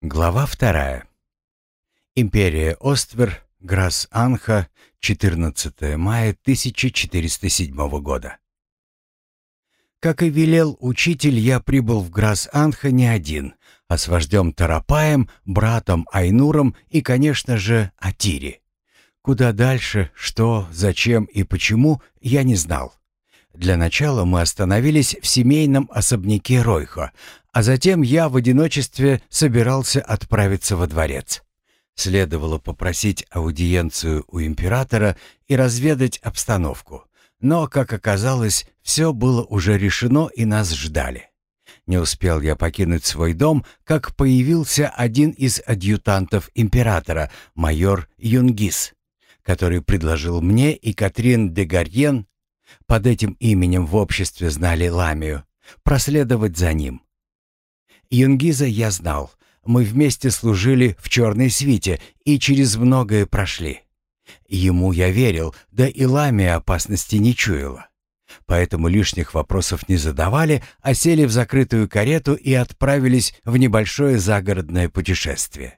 Глава вторая. Империя Оствер, Грас-Анха, 14 мая 1407 года. Как и велел учитель, я прибыл в Грас-Анха не один, а с вождем Тарапаем, братом Айнуром и, конечно же, Атири. Куда дальше, что, зачем и почему, я не знал. Для начала мы остановились в семейном особняке Ройхо, а затем я в одиночестве собирался отправиться во дворец. Следовало попросить аудиенцию у императора и разведать обстановку. Но, как оказалось, все было уже решено и нас ждали. Не успел я покинуть свой дом, как появился один из адъютантов императора, майор Юнгис, который предложил мне и Катрин де Гарьен под этим именем в обществе знали Ламию, проследовать за ним. Юнгиза я знал. Мы вместе служили в черной свите и через многое прошли. Ему я верил, да и Ламия опасности не чуяла. Поэтому лишних вопросов не задавали, а сели в закрытую карету и отправились в небольшое загородное путешествие.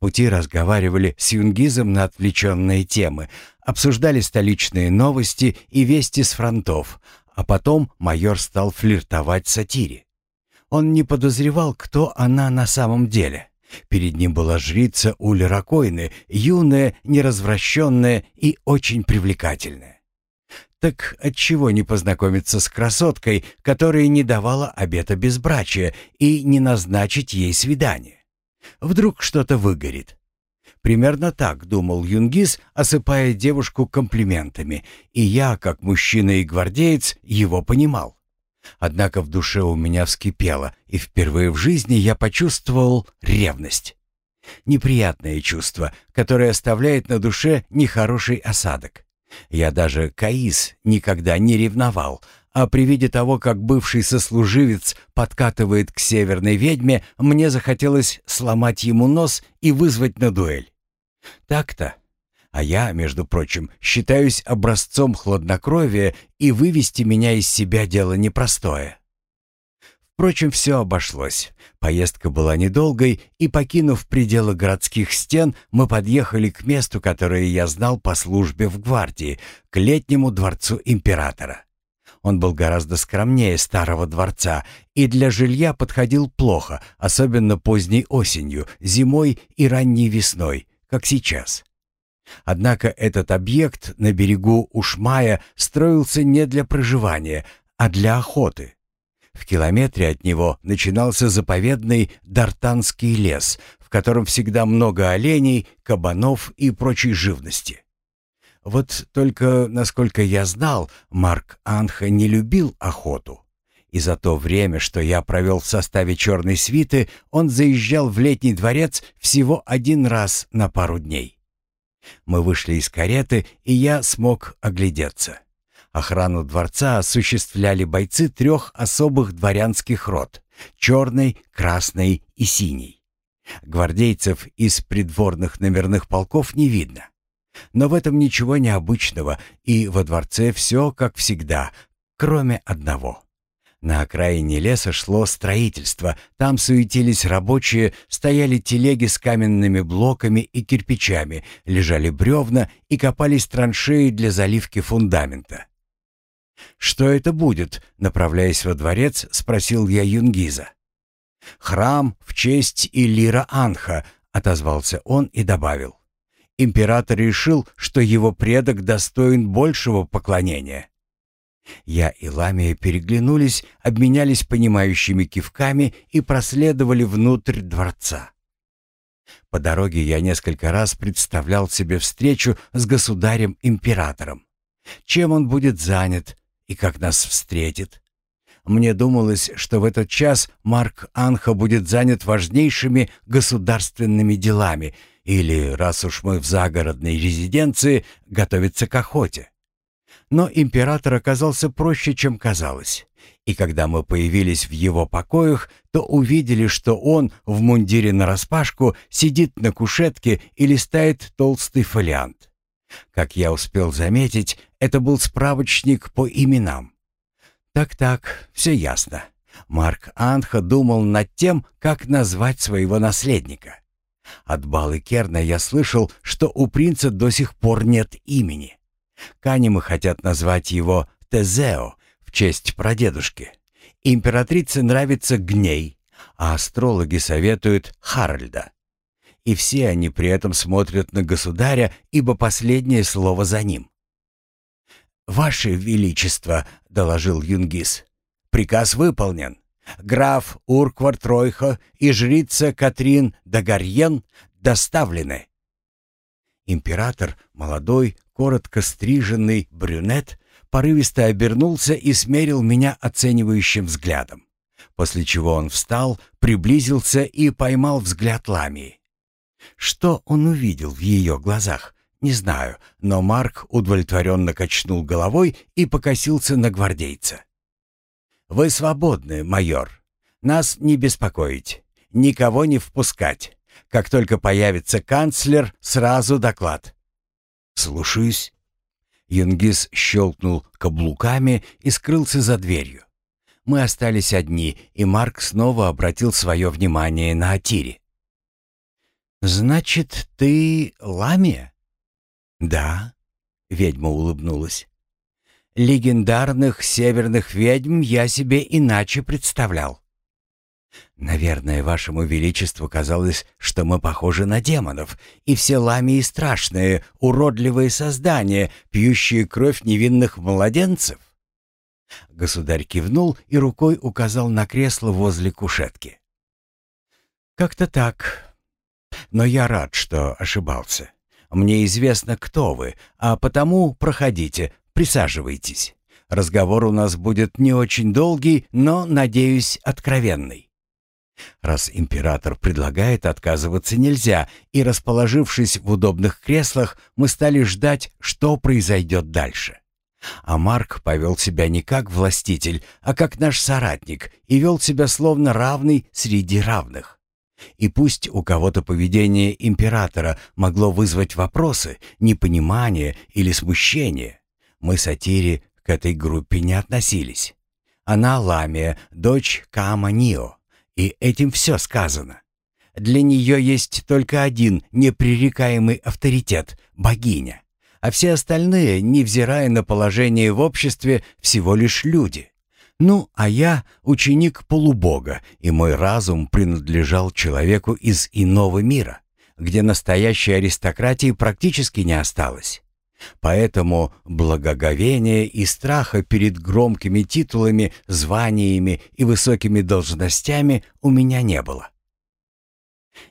Пути разговаривали с Юнгизом на отвлеченные темы, обсуждали столичные новости и вести с фронтов, а потом майор стал флиртовать с Сатири. Он не подозревал, кто она на самом деле. Перед ним была жрица Ули Ракойны, юная, неразвращенная и очень привлекательная. Так отчего не познакомиться с красоткой, которая не давала обета безбрачия, и не назначить ей свидание? Вдруг что-то выгорит. Примерно так думал Юнгис, осыпая девушку комплиментами, и я, как мужчина и гвардеец, его понимал. Однако в душе у меня вскипело, и впервые в жизни я почувствовал ревность. Неприятное чувство, которое оставляет на душе нехороший осадок. Я даже Каис никогда не ревновал, а при виде того, как бывший сослуживец подкатывает к северной ведьме, мне захотелось сломать ему нос и вызвать на дуэль. Так-то. А я, между прочим, считаюсь образцом хладнокровия, и вывести меня из себя дело непростое. Впрочем, все обошлось. Поездка была недолгой, и, покинув пределы городских стен, мы подъехали к месту, которое я знал по службе в гвардии, к летнему дворцу императора. Он был гораздо скромнее старого дворца и для жилья подходил плохо, особенно поздней осенью, зимой и ранней весной, как сейчас. Однако этот объект на берегу Ушмая строился не для проживания, а для охоты. В километре от него начинался заповедный Дартанский лес, в котором всегда много оленей, кабанов и прочей живности. Вот только, насколько я знал, Марк Анха не любил охоту. И за то время, что я провел в составе черной свиты, он заезжал в летний дворец всего один раз на пару дней. Мы вышли из кареты, и я смог оглядеться. Охрану дворца осуществляли бойцы трех особых дворянских род — черный, красный и синий. Гвардейцев из придворных номерных полков не видно. Но в этом ничего необычного, и во дворце все как всегда, кроме одного. На окраине леса шло строительство, там суетились рабочие, стояли телеги с каменными блоками и кирпичами, лежали бревна и копались траншеи для заливки фундамента. «Что это будет?» — направляясь во дворец, спросил я Юнгиза. «Храм в честь Илира Анха», — отозвался он и добавил. «Император решил, что его предок достоин большего поклонения». Я и Ламия переглянулись, обменялись понимающими кивками и проследовали внутрь дворца. По дороге я несколько раз представлял себе встречу с государем-императором. Чем он будет занят и как нас встретит? Мне думалось, что в этот час Марк Анха будет занят важнейшими государственными делами или, раз уж мы в загородной резиденции, готовится к охоте. Но император оказался проще, чем казалось. И когда мы появились в его покоях, то увидели, что он в мундире нараспашку сидит на кушетке и листает толстый фолиант. Как я успел заметить, это был справочник по именам. Так-так, все ясно. Марк Анха думал над тем, как назвать своего наследника. От Балы Керна я слышал, что у принца до сих пор нет имени. Канимы хотят назвать его Тезео в честь прадедушки. Императрице нравится Гней, а астрологи советуют Харальда. И все они при этом смотрят на государя, ибо последнее слово за ним. «Ваше Величество», — доложил Юнгис, — «приказ выполнен. Граф Урквар Тройхо и жрица Катрин Дагарьен доставлены». Император, молодой, коротко стриженный брюнет, порывисто обернулся и смерил меня оценивающим взглядом. После чего он встал, приблизился и поймал взгляд Ламии. Что он увидел в ее глазах, не знаю, но Марк удовлетворенно качнул головой и покосился на гвардейца. «Вы свободны, майор. Нас не беспокоить, никого не впускать. Как только появится канцлер, сразу доклад». «Слушаюсь». Юнгис щелкнул каблуками и скрылся за дверью. Мы остались одни, и Марк снова обратил свое внимание на Атири. «Значит, ты Ламия?» «Да», — ведьма улыбнулась. «Легендарных северных ведьм я себе иначе представлял. Наверное, вашему величеству казалось, что мы похожи на демонов, и все ламии страшные, уродливые создания, пьющие кровь невинных младенцев. Государь кивнул и рукой указал на кресло возле кушетки. Как-то так. Но я рад, что ошибался. Мне известно, кто вы, а потому проходите, присаживайтесь. Разговор у нас будет не очень долгий, но, надеюсь, откровенный. Раз император предлагает, отказываться нельзя, и, расположившись в удобных креслах, мы стали ждать, что произойдет дальше. А Марк повел себя не как властитель, а как наш соратник, и вел себя словно равный среди равных. И пусть у кого-то поведение императора могло вызвать вопросы, непонимание или смущение, мы с к этой группе не относились. Она Ламия, дочь Кама Нио, и этим все сказано. Для нее есть только один непререкаемый авторитет — богиня. А все остальные, невзирая на положение в обществе, всего лишь люди. Ну, а я ученик полубога, и мой разум принадлежал человеку из иного мира, где настоящей аристократии практически не осталось. Поэтому благоговения и страха перед громкими титулами, званиями и высокими должностями у меня не было.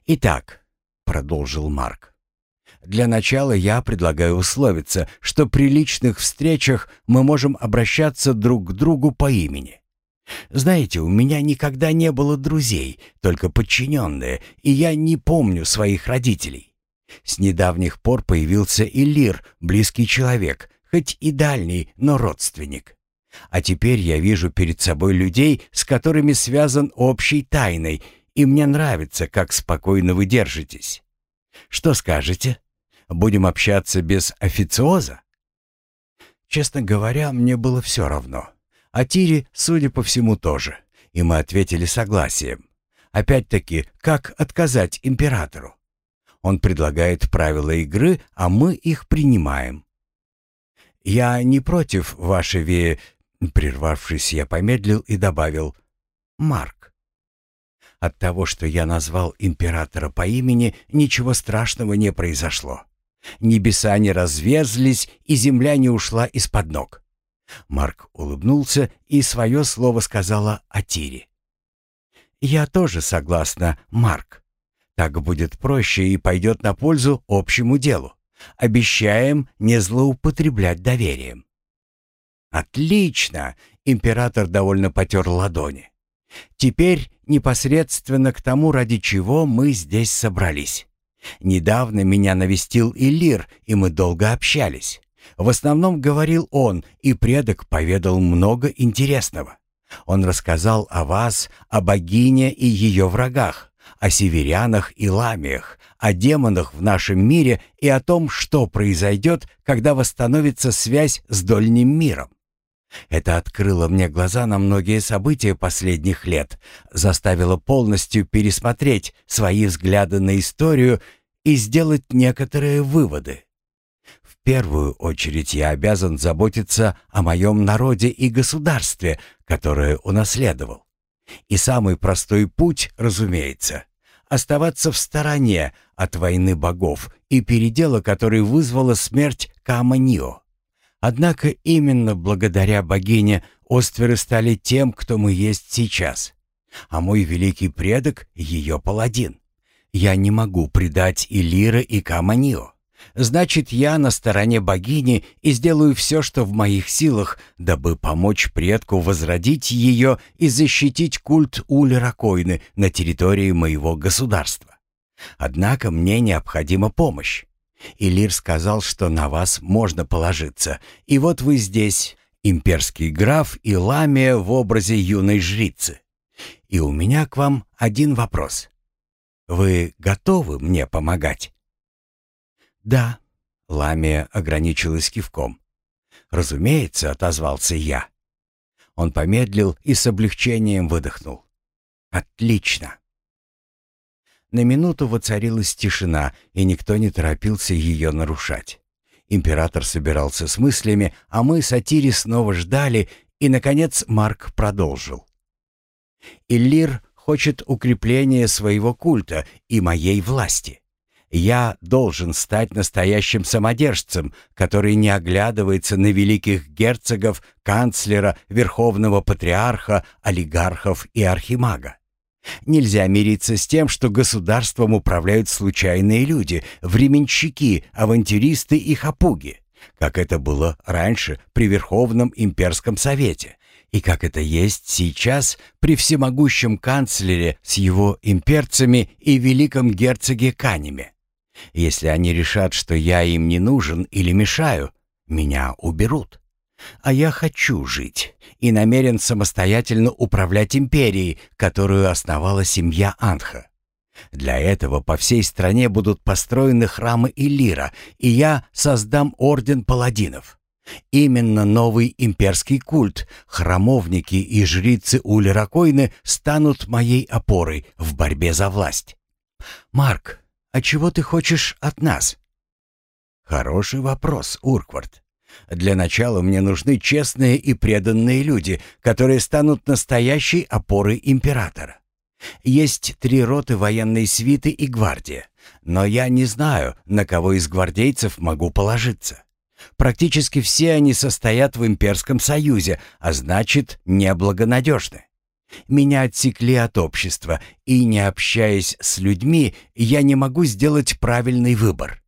«Итак», — продолжил Марк, — «для начала я предлагаю условиться, что при личных встречах мы можем обращаться друг к другу по имени. Знаете, у меня никогда не было друзей, только подчиненные, и я не помню своих родителей. С недавних пор появился и Лир, близкий человек, хоть и дальний, но родственник. А теперь я вижу перед собой людей, с которыми связан общей тайной, и мне нравится, как спокойно вы держитесь. Что скажете? Будем общаться без официоза? Честно говоря, мне было все равно. А Тире, судя по всему, тоже. И мы ответили согласием. Опять-таки, как отказать императору? Он предлагает правила игры, а мы их принимаем. «Я не против, ваше ве...» Прервавшись, я помедлил и добавил «Марк». От того, что я назвал императора по имени, ничего страшного не произошло. Небеса не разверзлись, и земля не ушла из-под ног. Марк улыбнулся и свое слово сказала о Тире. «Я тоже согласна, Марк. Так будет проще и пойдет на пользу общему делу. Обещаем не злоупотреблять доверием». «Отлично!» — император довольно потер ладони. «Теперь непосредственно к тому, ради чего мы здесь собрались. Недавно меня навестил Илир, и мы долго общались. В основном говорил он, и предок поведал много интересного. Он рассказал о вас, о богине и ее врагах, о северянах и ламиях, о демонах в нашем мире и о том, что произойдет, когда восстановится связь с дольним миром. Это открыло мне глаза на многие события последних лет, заставило полностью пересмотреть свои взгляды на историю и сделать некоторые выводы. В первую очередь я обязан заботиться о моем народе и государстве, которое унаследовал. И самый простой путь, разумеется, оставаться в стороне от войны богов и передела, который вызвала смерть Каманио. Однако именно благодаря богине Остверы стали тем, кто мы есть сейчас. А мой великий предок — ее паладин. Я не могу предать и Лира, и Каманио. Значит, я на стороне богини и сделаю все, что в моих силах, дабы помочь предку возродить ее и защитить культ Улеракойны на территории моего государства. Однако мне необходима помощь. Илир сказал, что на вас можно положиться. И вот вы здесь, имперский граф и ламия в образе юной жрицы. И у меня к вам один вопрос. Вы готовы мне помогать? Да, ламия ограничилась кивком. Разумеется, отозвался я. Он помедлил и с облегчением выдохнул. Отлично. На минуту воцарилась тишина, и никто не торопился ее нарушать. Император собирался с мыслями, а мы с Атири снова ждали, и, наконец, Марк продолжил. «Иллир хочет укрепления своего культа и моей власти. Я должен стать настоящим самодержцем, который не оглядывается на великих герцогов, канцлера, верховного патриарха, олигархов и архимага. Нельзя мириться с тем, что государством управляют случайные люди, временщики, авантюристы и хапуги, как это было раньше при Верховном имперском совете, и как это есть сейчас при всемогущем канцлере с его имперцами и великом герцоге Канеме. Если они решат, что я им не нужен или мешаю, меня уберут. А я хочу жить и намерен самостоятельно управлять империей, которую основала семья Анха. Для этого по всей стране будут построены храмы Илира, и я создам орден паладинов. Именно новый имперский культ, храмовники и жрицы Улиракойны станут моей опорой в борьбе за власть. Марк, а чего ты хочешь от нас? Хороший вопрос, Урквард. Для начала мне нужны честные и преданные люди, которые станут настоящей опорой императора. Есть три роты военной свиты и гвардия, но я не знаю, на кого из гвардейцев могу положиться. Практически все они состоят в имперском союзе, а значит, неблагонадежны. Меня отсекли от общества, и, не общаясь с людьми, я не могу сделать правильный выбор.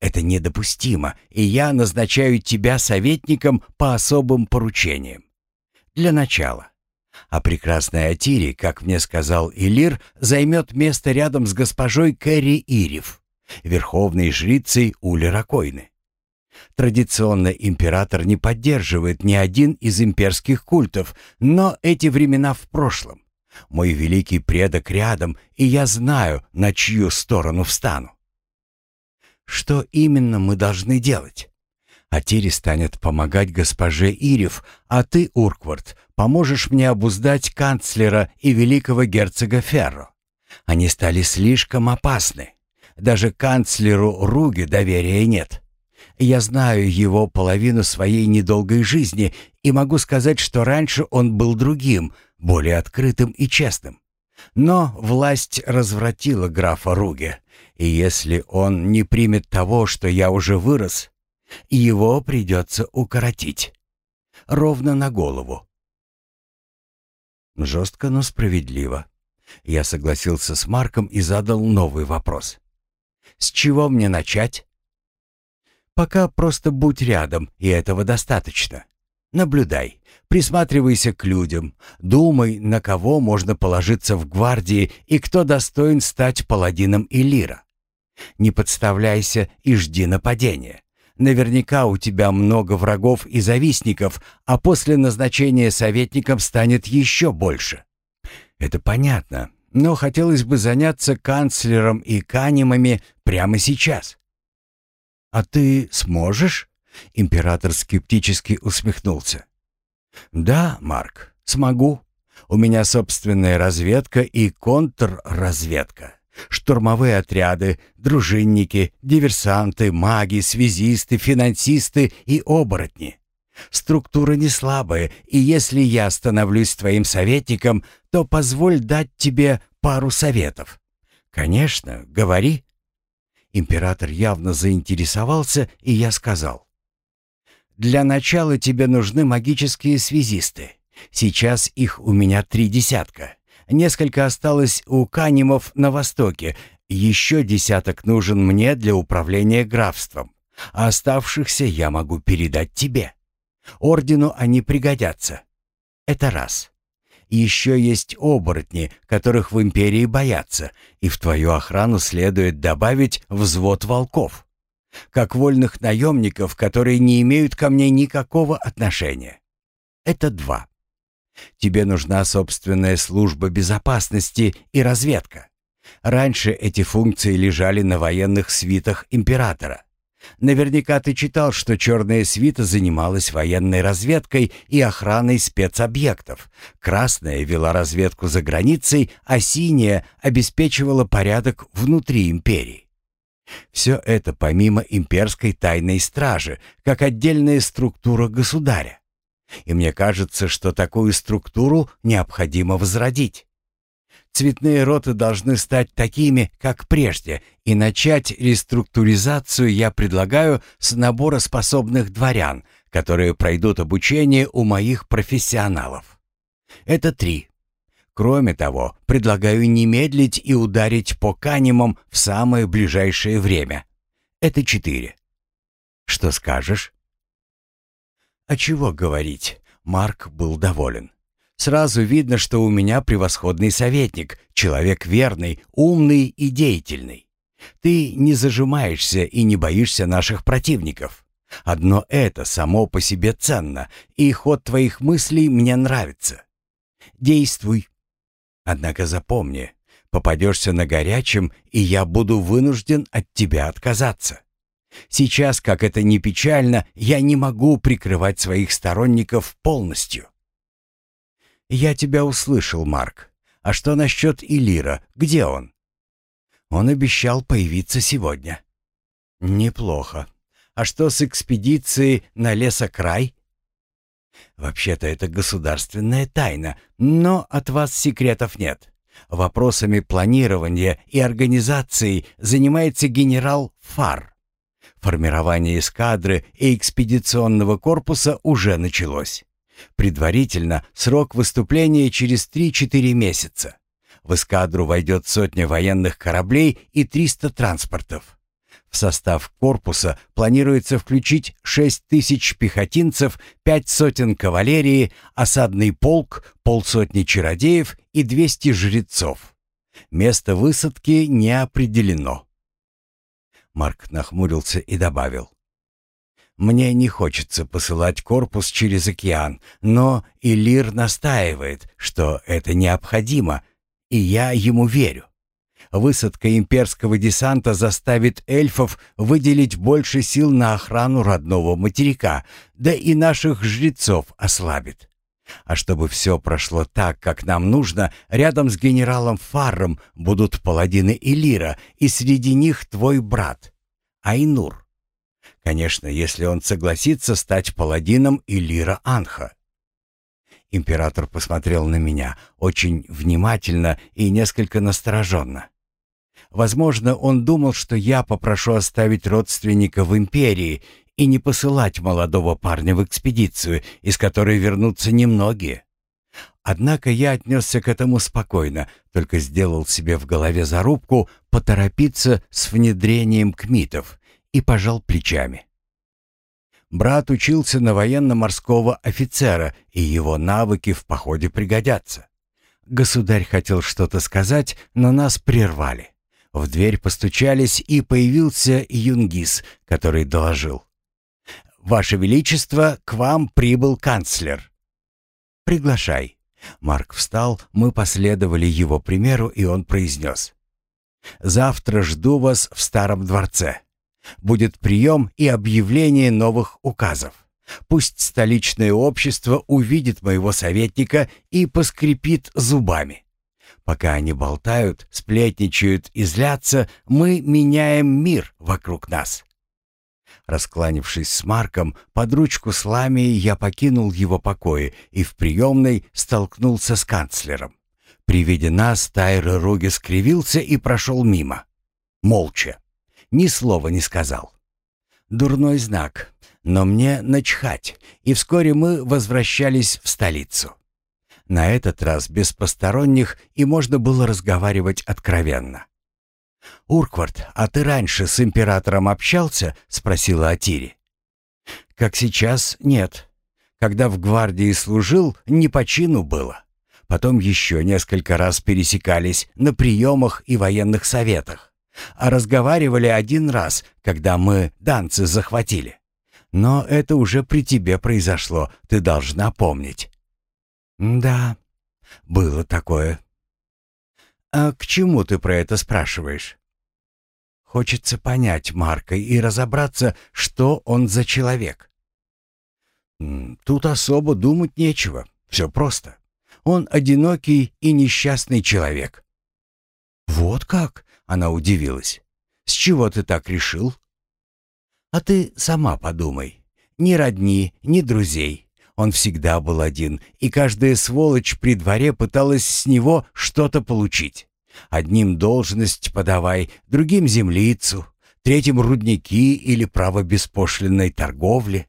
Это недопустимо, и я назначаю тебя советником по особым поручениям. Для начала. А прекрасная Атири, как мне сказал Илир, займет место рядом с госпожой Кэрри Ирев, верховной жрицей Улеракойны. Традиционно император не поддерживает ни один из имперских культов, но эти времена в прошлом. Мой великий предок рядом, и я знаю, на чью сторону встану. Что именно мы должны делать? Атири станет помогать госпоже Ирев, а ты, Урквард, поможешь мне обуздать канцлера и великого герцога Ферро. Они стали слишком опасны. Даже канцлеру Руге доверия нет. Я знаю его половину своей недолгой жизни и могу сказать, что раньше он был другим, более открытым и честным. Но власть развратила графа Руге, и если он не примет того, что я уже вырос, его придется укоротить. Ровно на голову. Жестко, но справедливо. Я согласился с Марком и задал новый вопрос. «С чего мне начать?» «Пока просто будь рядом, и этого достаточно. Наблюдай, присматривайся к людям, думай, на кого можно положиться в гвардии и кто достоин стать паладином Илира. Не подставляйся и жди нападения. Наверняка у тебя много врагов и завистников, а после назначения советником станет еще больше. Это понятно, но хотелось бы заняться канцлером и канемами прямо сейчас. А ты сможешь? Император скептически усмехнулся. Да, Марк, смогу. У меня собственная разведка и контрразведка. Штурмовые отряды, дружинники, диверсанты, маги, связисты, финансисты и оборотни. Структура не слабая, и если я становлюсь твоим советником, то позволь дать тебе пару советов. Конечно, говори. Император явно заинтересовался, и я сказал. Для начала тебе нужны магические связисты. Сейчас их у меня три десятка. Несколько осталось у канимов на востоке. Еще десяток нужен мне для управления графством. Оставшихся я могу передать тебе. Ордену они пригодятся. Это раз. Еще есть оборотни, которых в империи боятся, и в твою охрану следует добавить взвод волков. Как вольных наемников, которые не имеют ко мне никакого отношения. Это два. Тебе нужна собственная служба безопасности и разведка. Раньше эти функции лежали на военных свитах императора. Наверняка ты читал, что черная свита занималась военной разведкой и охраной спецобъектов. Красная вела разведку за границей, а синяя обеспечивала порядок внутри империи. Все это помимо имперской тайной стражи, как отдельная структура государя. И мне кажется, что такую структуру необходимо возродить. Цветные роты должны стать такими, как прежде, и начать реструктуризацию я предлагаю с набора способных дворян, которые пройдут обучение у моих профессионалов. Это три. Кроме того, предлагаю не медлить и ударить по канимам в самое ближайшее время. Это четыре. Что скажешь? А чего говорить? Марк был доволен. Сразу видно, что у меня превосходный советник, человек верный, умный и деятельный. Ты не зажимаешься и не боишься наших противников. Одно это само по себе ценно, и ход твоих мыслей мне нравится. Действуй. Однако запомни, попадешься на горячем, и я буду вынужден от тебя отказаться. Сейчас, как это ни печально, я не могу прикрывать своих сторонников полностью. Я тебя услышал, Марк. А что насчет Илира? Где он? Он обещал появиться сегодня. Неплохо. А что с экспедицией на лесокрай? Вообще-то это государственная тайна, но от вас секретов нет. Вопросами планирования и организации занимается генерал Фар. Формирование эскадры и экспедиционного корпуса уже началось. Предварительно срок выступления через 3-4 месяца. В эскадру войдет сотня военных кораблей и 300 транспортов. В состав корпуса планируется включить 6 тысяч пехотинцев, 5 сотен кавалерии, осадный полк, полсотни чародеев и 200 жрецов. Место высадки не определено. Марк нахмурился и добавил. «Мне не хочется посылать корпус через океан, но Илир настаивает, что это необходимо, и я ему верю. Высадка имперского десанта заставит эльфов выделить больше сил на охрану родного материка, да и наших жрецов ослабит. А чтобы все прошло так, как нам нужно, рядом с генералом Фарром будут паладины Илира, и среди них твой брат, Айнур. Конечно, если он согласится стать паладином Илира Анха. Император посмотрел на меня очень внимательно и несколько настороженно. Возможно, он думал, что я попрошу оставить родственника в империи и не посылать молодого парня в экспедицию, из которой вернутся немногие. Однако я отнесся к этому спокойно, только сделал себе в голове зарубку поторопиться с внедрением кмитов и пожал плечами. Брат учился на военно-морского офицера, и его навыки в походе пригодятся. Государь хотел что-то сказать, но нас прервали. В дверь постучались, и появился Юнгис, который доложил. «Ваше Величество, к вам прибыл канцлер». «Приглашай». Марк встал, мы последовали его примеру, и он произнес. «Завтра жду вас в Старом дворце. Будет прием и объявление новых указов. Пусть столичное общество увидит моего советника и поскрипит зубами. Пока они болтают, сплетничают и злятся, мы меняем мир вокруг нас. Раскланившись с Марком, под ручку с Ламией я покинул его покои и в приемной столкнулся с канцлером. При виде нас Тайр Руги скривился и прошел мимо. Молча. Ни слова не сказал. Дурной знак, но мне начхать, и вскоре мы возвращались в столицу. На этот раз без посторонних, и можно было разговаривать откровенно. «Урквард, а ты раньше с императором общался?» — спросила Атири. «Как сейчас, нет. Когда в гвардии служил, не по чину было. Потом еще несколько раз пересекались на приемах и военных советах. А разговаривали один раз, когда мы данцы захватили. Но это уже при тебе произошло, ты должна помнить». «Да, было такое», «А к чему ты про это спрашиваешь?» Хочется понять Марка и разобраться, что он за человек. Тут особо думать нечего. Все просто. Он одинокий и несчастный человек. «Вот как?» — она удивилась. «С чего ты так решил?» «А ты сама подумай. Ни родни, ни друзей. Он всегда был один, и каждая сволочь при дворе пыталась с него что-то получить. Одним должность подавай, другим землицу, третьим рудники или право беспошлинной торговли.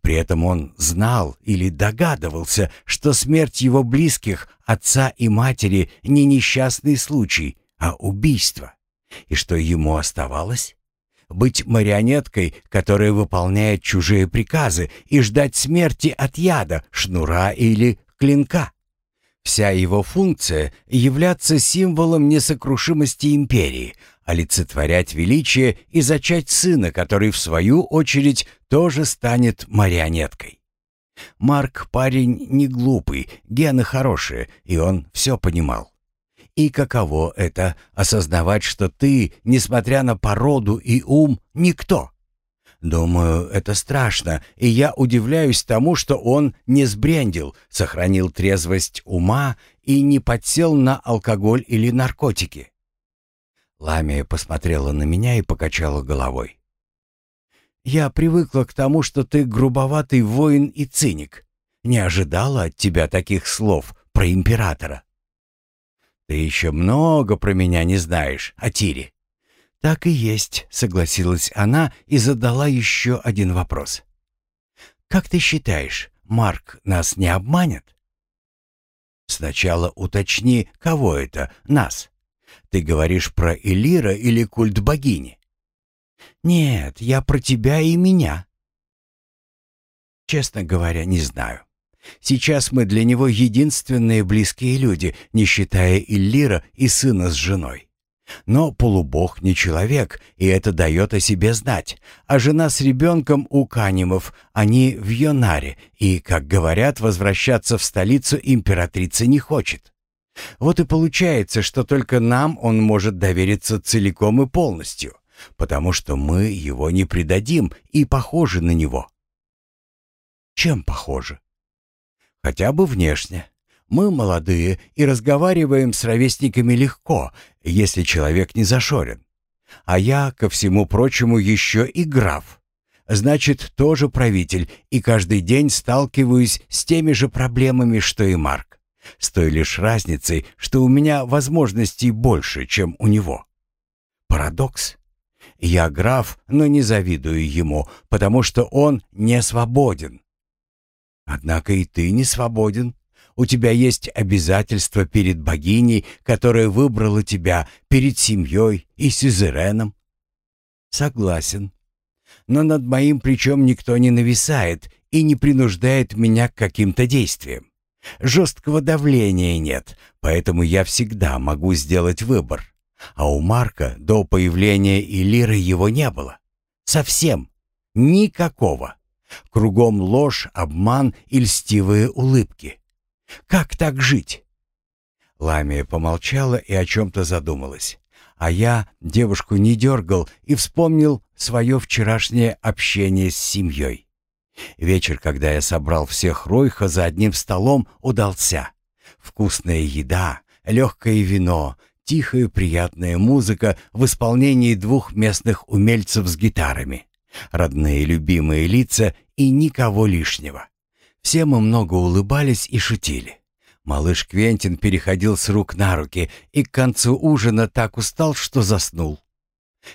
При этом он знал или догадывался, что смерть его близких, отца и матери, не несчастный случай, а убийство. И что ему оставалось? Быть марионеткой, которая выполняет чужие приказы и ждать смерти от яда, шнура или клинка. Вся его функция — являться символом несокрушимости империи, олицетворять величие и зачать сына, который, в свою очередь, тоже станет марионеткой. Марк парень не глупый, гены хорошие, и он все понимал. И каково это — осознавать, что ты, несмотря на породу и ум, никто? Думаю, это страшно, и я удивляюсь тому, что он не сбрендил, сохранил трезвость ума и не подсел на алкоголь или наркотики. Ламия посмотрела на меня и покачала головой. «Я привыкла к тому, что ты грубоватый воин и циник. Не ожидала от тебя таких слов про императора». «Ты еще много про меня не знаешь, Атири. «Так и есть», — согласилась она и задала еще один вопрос. «Как ты считаешь, Марк нас не обманет?» «Сначала уточни, кого это, нас. Ты говоришь про Элира или культ богини?» «Нет, я про тебя и меня». «Честно говоря, не знаю. Сейчас мы для него единственные близкие люди, не считая Иллира и сына с женой. Но полубог не человек, и это дает о себе знать. А жена с ребенком у Канимов, они в Йонаре, и, как говорят, возвращаться в столицу императрица не хочет. Вот и получается, что только нам он может довериться целиком и полностью, потому что мы его не предадим и похожи на него. Чем похожи? Хотя бы внешне. Мы молодые и разговариваем с ровесниками легко, если человек не зашорен. А я, ко всему прочему, еще и граф. Значит, тоже правитель, и каждый день сталкиваюсь с теми же проблемами, что и Марк. С той лишь разницей, что у меня возможностей больше, чем у него. Парадокс. Я граф, но не завидую ему, потому что он не свободен. Однако и ты не свободен. У тебя есть обязательства перед богиней, которая выбрала тебя, перед семьей и сюзереном. Согласен. Но над моим плечом никто не нависает и не принуждает меня к каким-то действиям. Жесткого давления нет, поэтому я всегда могу сделать выбор. А у Марка до появления Илиры его не было. Совсем. Никакого. Кругом ложь, обман и льстивые улыбки. Как так жить?» Ламия помолчала и о чем-то задумалась. А я девушку не дергал и вспомнил свое вчерашнее общение с семьей. Вечер, когда я собрал всех Ройха за одним столом, удался. Вкусная еда, легкое вино, тихая приятная музыка в исполнении двух местных умельцев с гитарами. Родные любимые лица и никого лишнего. Все мы много улыбались и шутили. Малыш Квентин переходил с рук на руки и к концу ужина так устал, что заснул.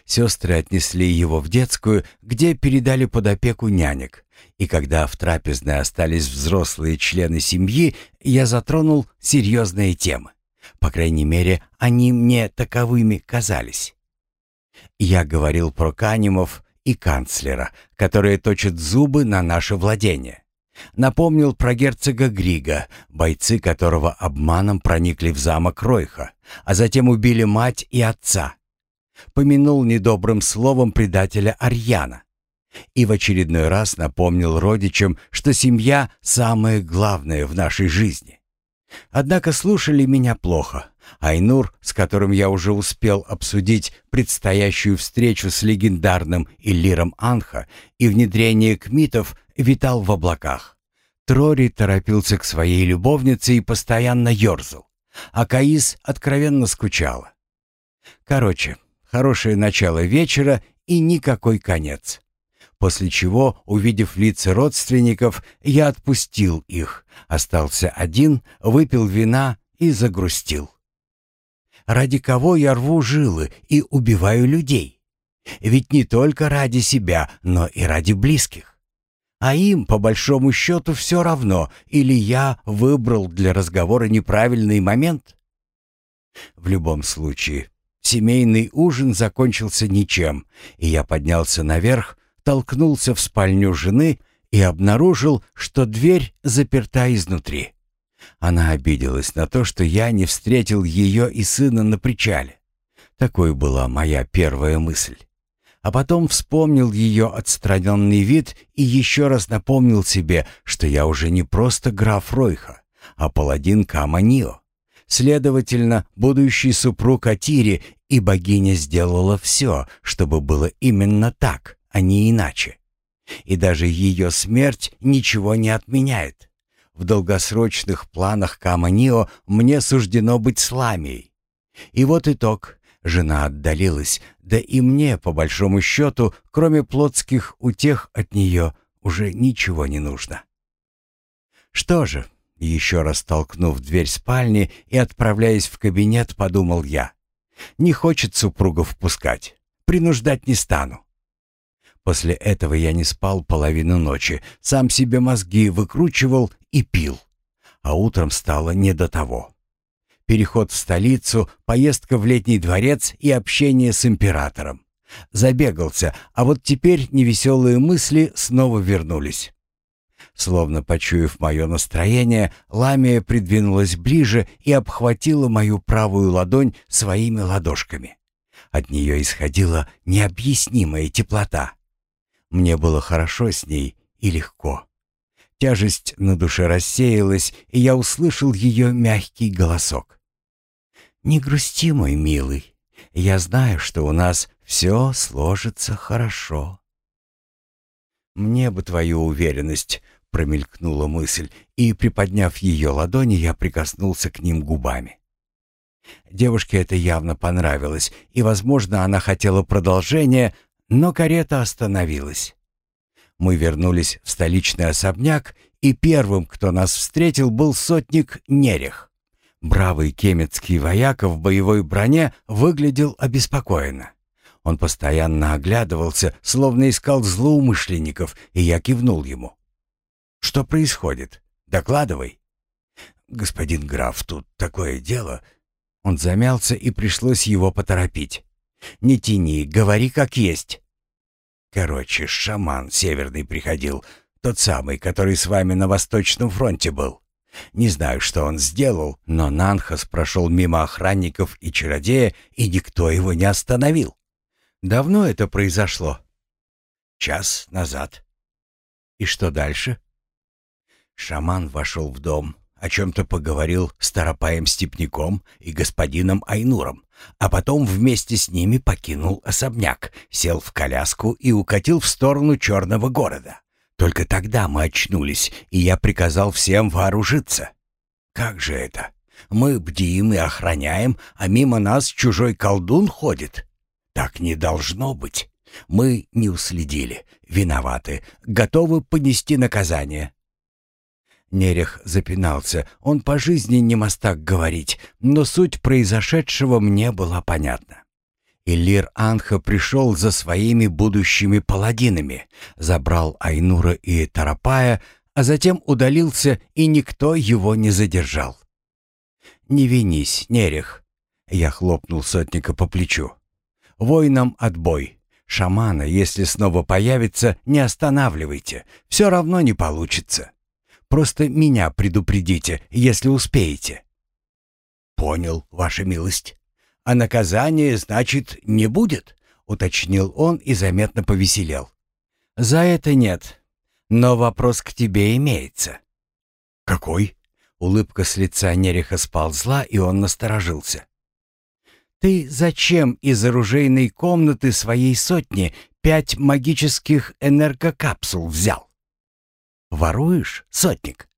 Сестры отнесли его в детскую, где передали под опеку нянек. И когда в трапезной остались взрослые члены семьи, я затронул серьезные темы. По крайней мере, они мне таковыми казались. Я говорил про Канимов и канцлера, которые точат зубы на наше владение. Напомнил про герцога Грига, бойцы которого обманом проникли в замок Ройха, а затем убили мать и отца. Помянул недобрым словом предателя Арьяна. И в очередной раз напомнил родичам, что семья – самое главное в нашей жизни. Однако слушали меня плохо. Айнур, с которым я уже успел обсудить предстоящую встречу с легендарным Иллиром Анха и внедрение кмитов, витал в облаках. Трори торопился к своей любовнице и постоянно ерзал, а Каис откровенно скучала. Короче, хорошее начало вечера и никакой конец. После чего, увидев лица родственников, я отпустил их, остался один, выпил вина и загрустил. Ради кого я рву жилы и убиваю людей? Ведь не только ради себя, но и ради близких. А им, по большому счету, все равно, или я выбрал для разговора неправильный момент. В любом случае, семейный ужин закончился ничем, и я поднялся наверх, толкнулся в спальню жены и обнаружил, что дверь заперта изнутри. Она обиделась на то, что я не встретил ее и сына на причале. Такой была моя первая мысль а потом вспомнил ее отстраненный вид и еще раз напомнил себе, что я уже не просто граф Ройха, а паладин Каманио. Следовательно, будущий супруг Атири, и богиня сделала все, чтобы было именно так, а не иначе. И даже ее смерть ничего не отменяет. В долгосрочных планах Каманио мне суждено быть с Ламией. И вот итог. Жена отдалилась, да и мне, по большому счету, кроме плотских утех от нее, уже ничего не нужно. Что же, еще раз толкнув дверь спальни и отправляясь в кабинет, подумал я. Не хочет супруга впускать, принуждать не стану. После этого я не спал половину ночи, сам себе мозги выкручивал и пил. А утром стало не до того переход в столицу, поездка в летний дворец и общение с императором. Забегался, а вот теперь невеселые мысли снова вернулись. Словно почуяв мое настроение, Ламия придвинулась ближе и обхватила мою правую ладонь своими ладошками. От нее исходила необъяснимая теплота. Мне было хорошо с ней и легко. Тяжесть на душе рассеялась, и я услышал ее мягкий голосок. «Не грусти, мой милый. Я знаю, что у нас все сложится хорошо». «Мне бы твою уверенность», — промелькнула мысль, и, приподняв ее ладони, я прикоснулся к ним губами. Девушке это явно понравилось, и, возможно, она хотела продолжения, но карета остановилась мы вернулись в столичный особняк, и первым, кто нас встретил, был сотник Нерех. Бравый кемецкий вояка в боевой броне выглядел обеспокоенно. Он постоянно оглядывался, словно искал злоумышленников, и я кивнул ему. «Что происходит? Докладывай». «Господин граф, тут такое дело...» Он замялся, и пришлось его поторопить. «Не тяни, говори как есть». Короче, шаман северный приходил, тот самый, который с вами на Восточном фронте был. Не знаю, что он сделал, но Нанхас прошел мимо охранников и чародея, и никто его не остановил. Давно это произошло? Час назад. И что дальше? Шаман вошел в дом, о чем-то поговорил с Таропаем-степняком и господином Айнуром, а потом вместе с ними покинул особняк, сел в коляску и укатил в сторону черного города. Только тогда мы очнулись, и я приказал всем вооружиться. Как же это? Мы бдим и охраняем, а мимо нас чужой колдун ходит. Так не должно быть. Мы не уследили, виноваты, готовы понести наказание. Нерех запинался. Он по жизни не мастак говорить, но суть произошедшего мне была понятна. Иллир Анха пришел за своими будущими паладинами, забрал Айнура и Тарапая, а затем удалился, и никто его не задержал. «Не винись, Нерех!» Я хлопнул сотника по плечу. «Воинам отбой. Шамана, если снова появится, не останавливайте. Все равно не получится. Просто меня предупредите, если успеете». «Понял, ваша милость. А наказание, значит, не будет?» — уточнил он и заметно повеселел. «За это нет. Но вопрос к тебе имеется». «Какой?» Улыбка с лица Нереха сползла, и он насторожился. «Ты зачем из оружейной комнаты своей сотни пять магических энергокапсул взял? Воруешь, сотник?»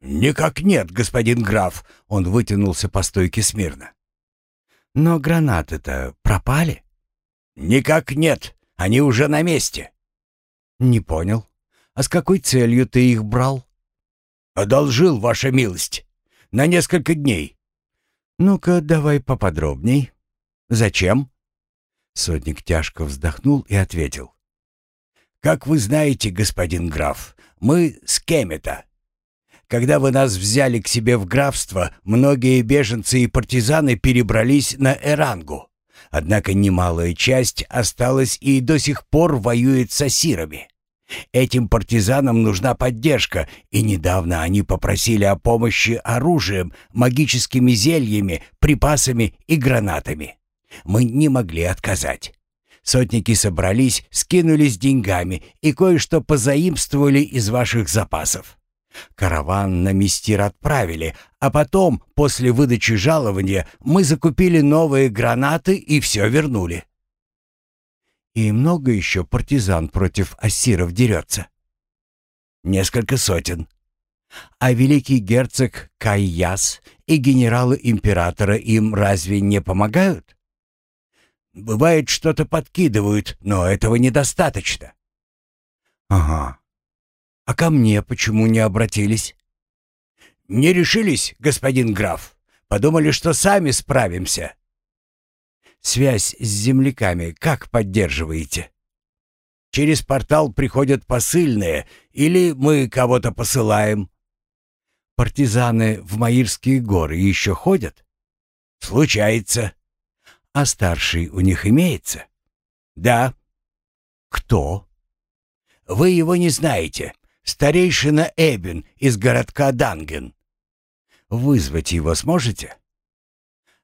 «Никак нет, господин граф», — он вытянулся по стойке смирно. «Но гранаты-то пропали?» «Никак нет, они уже на месте». «Не понял. А с какой целью ты их брал?» «Одолжил, ваша милость. На несколько дней». «Ну-ка, давай поподробней. Зачем?» Сотник тяжко вздохнул и ответил. «Как вы знаете, господин граф, мы с Кемета. Когда вы нас взяли к себе в графство, многие беженцы и партизаны перебрались на Эрангу. Однако немалая часть осталась и до сих пор воюет с асирами. Этим партизанам нужна поддержка, и недавно они попросили о помощи оружием, магическими зельями, припасами и гранатами. Мы не могли отказать. Сотники собрались, скинулись деньгами и кое-что позаимствовали из ваших запасов. Караван на Мистир отправили, а потом, после выдачи жалования, мы закупили новые гранаты и все вернули. И много еще партизан против ассиров дерется. Несколько сотен. А великий герцог Кайяс и генералы императора им разве не помогают? Бывает, что-то подкидывают, но этого недостаточно. Ага. А ко мне почему не обратились? Не решились, господин граф. Подумали, что сами справимся. Связь с земляками как поддерживаете? Через портал приходят посыльные или мы кого-то посылаем? Партизаны в Маирские горы еще ходят? Случается. А старший у них имеется? Да. Кто? Вы его не знаете. Старейшина Эбин из городка Данген. Вызвать его сможете?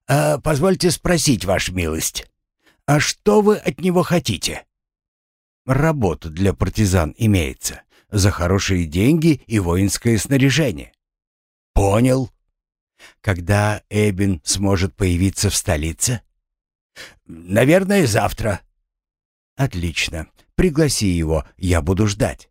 «А позвольте спросить, ваша милость, а что вы от него хотите?» «Работа для партизан имеется, за хорошие деньги и воинское снаряжение». «Понял». «Когда Эбин сможет появиться в столице?» «Наверное, завтра». «Отлично. Пригласи его, я буду ждать.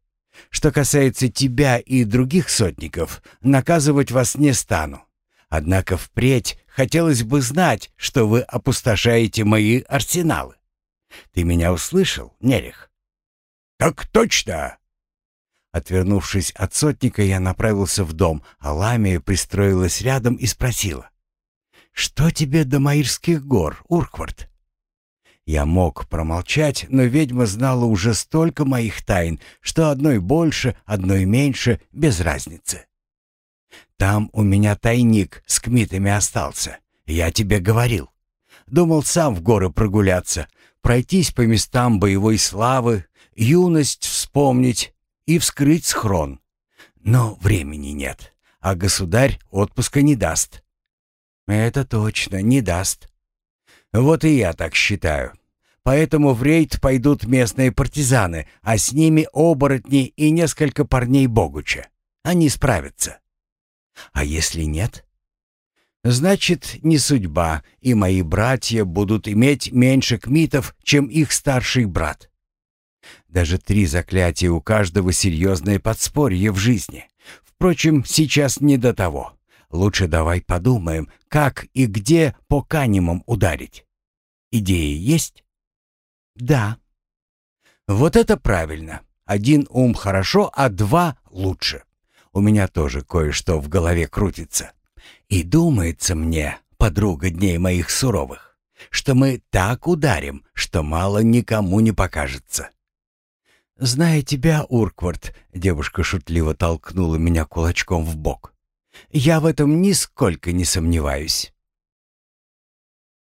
Что касается тебя и других сотников, наказывать вас не стану. Однако впредь хотелось бы знать, что вы опустошаете мои арсеналы. Ты меня услышал, Нерех? Так точно. Отвернувшись от сотника, я направился в дом, а Ламия пристроилась рядом и спросила. «Что тебе до Маирских гор, Урквард?» Я мог промолчать, но ведьма знала уже столько моих тайн, что одной больше, одной меньше, без разницы. Там у меня тайник с кмитами остался. Я тебе говорил. Думал сам в горы прогуляться, пройтись по местам боевой славы, юность вспомнить и вскрыть схрон. Но времени нет, а государь отпуска не даст. Это точно, не даст. Вот и я так считаю. Поэтому в рейд пойдут местные партизаны, а с ними оборотни и несколько парней Богуча. Они справятся. А если нет? Значит, не судьба, и мои братья будут иметь меньше кмитов, чем их старший брат. Даже три заклятия у каждого серьезное подспорье в жизни. Впрочем, сейчас не до того. Лучше давай подумаем, как и где по канимам ударить. Идеи есть? Да. Вот это правильно. Один ум хорошо, а два лучше. У меня тоже кое-что в голове крутится. И думается мне, подруга дней моих суровых, что мы так ударим, что мало никому не покажется. «Зная тебя, Урквард», — девушка шутливо толкнула меня кулачком в бок, — «я в этом нисколько не сомневаюсь».